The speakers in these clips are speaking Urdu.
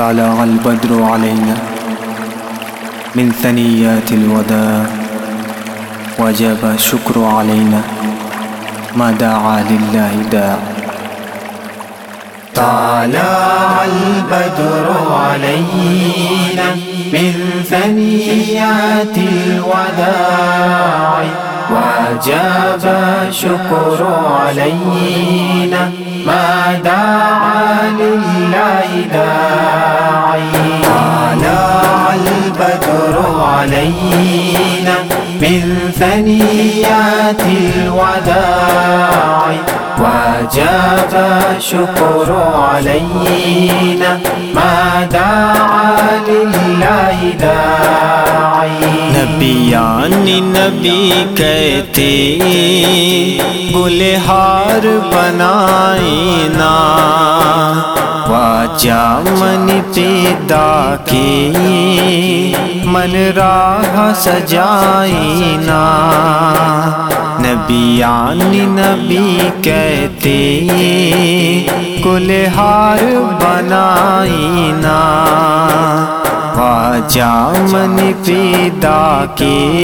طلع البدر علينا من ثنيات الوداع وجب الشكر علينا ما دعا لله داع. طلع البدر علينا من ثنيات الوداع. وجب شكر علينا ما دعا لله داعي. طلع البدر علينا من ثنيات الوداع وجب شكر علينا ما دعا لله داعي. نبی یعنی نبی کہتے گلہار بنائی نا واجہ من پیدا کی، من راہ سجائی نا۔ نبی یعنی نبی کہتے گلہار بنائی نا۔ واجہ من پیدا کی،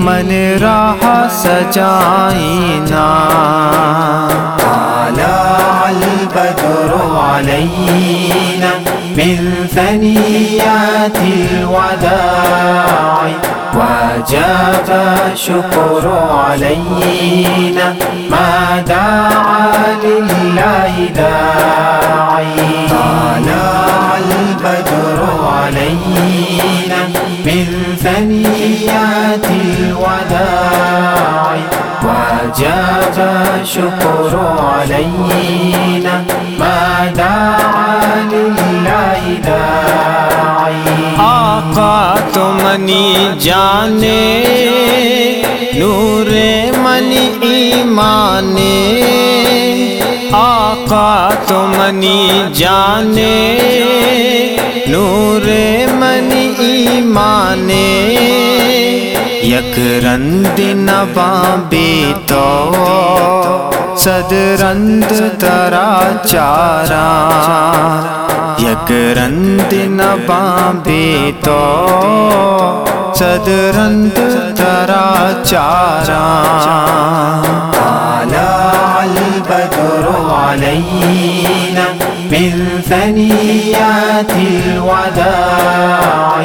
من راہ سجائینا طلع البدر علينا من ثنيات الوداع. وجب شكر علينا ما دعا لله داعي. وجب شكر علينا ما دعا لله داعي آقا تو منی جانے، نور منی ایمانے. آقا تو منی جانے، نور منی ایمانے. یک رند نباں بی تو، صد رند ترا چارا، یک رند نباں بی تو، صد رند ترا چارا۔ طلع البدر علينا من ثنيات الوداع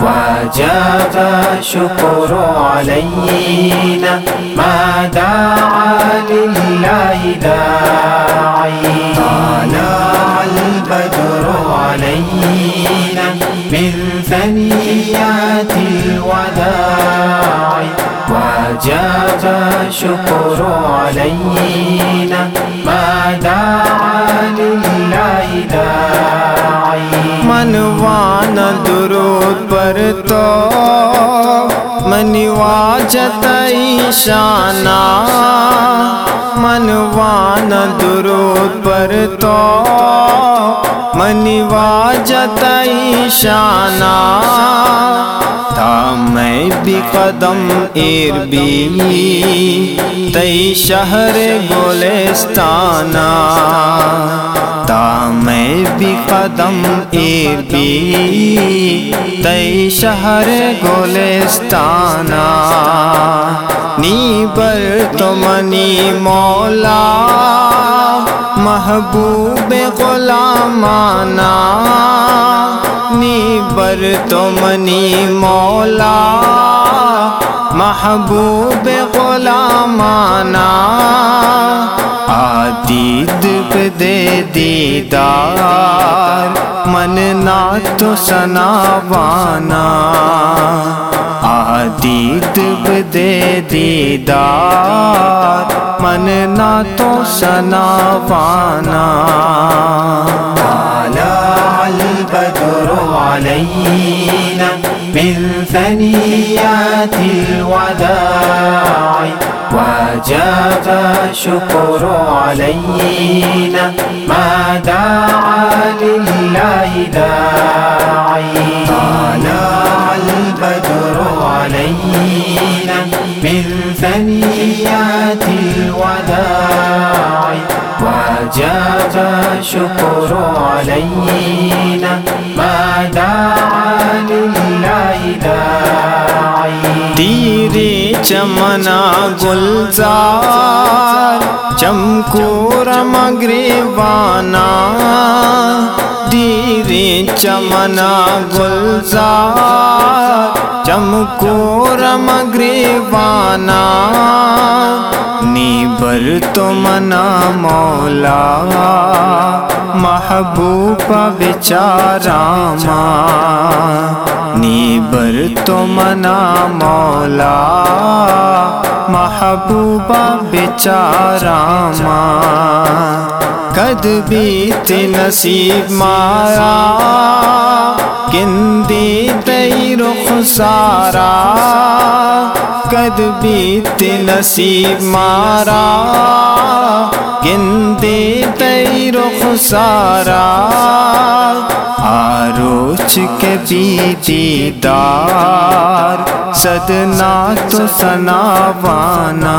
وجب شكر علينا ما دعا لله داعي. طلع البدر علينا من ثنيات الوداع وجب شكر علينا منوان درود پر تو منوا جتائی شانا منوان درود پر تو منوا جتائی شانا میں بھی قدم ایر بھی تئی شہر گولستانہ تا میں بھی قدم ایر بھی تئی شہر گولستانہ نی بر تو منی مولا، محبوب غلامانہ نی بر تو منی مولا، محبوب غلامانہ آدید پہ دے دیدار من نا تو سناوانا آدید دے دیدار، من نا تو سناوانا طلع البدر علينا من ثنيات الوداع وجب شكر علينا ما دعا لله داعي. ثنيات الوداع وجب الشكر علينا ما دعا لله داعي. تیرے چمنا گلزار چمکور مغربانا چمنا گلزار چمکور مغربانا نیبر تو منا مولا، محبوب بچارا ماں، نیبر تو منا مولا محبوبہ بچارا ماں۔ کد بیت نصیب مارا گندی تئی رخ سارا کد بیت نصیب مارا گندی تئی رخ سارا، آروچ کے بھی دیدار صدنا تو سناوانا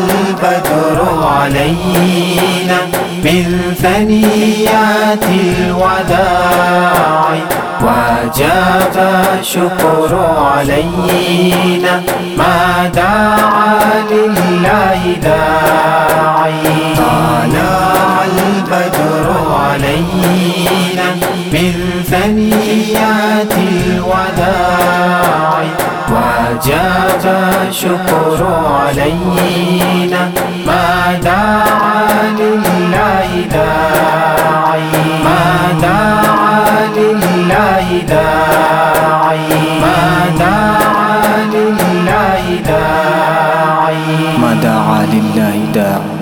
البدر علينا من ثنيات الوداع وجب الشكر علينا ما دعا لله داع الشكر علينا ما دعا لله داعي، ما دعا لله داعي، ما دعا لله داعي. ما دعا لله داعي.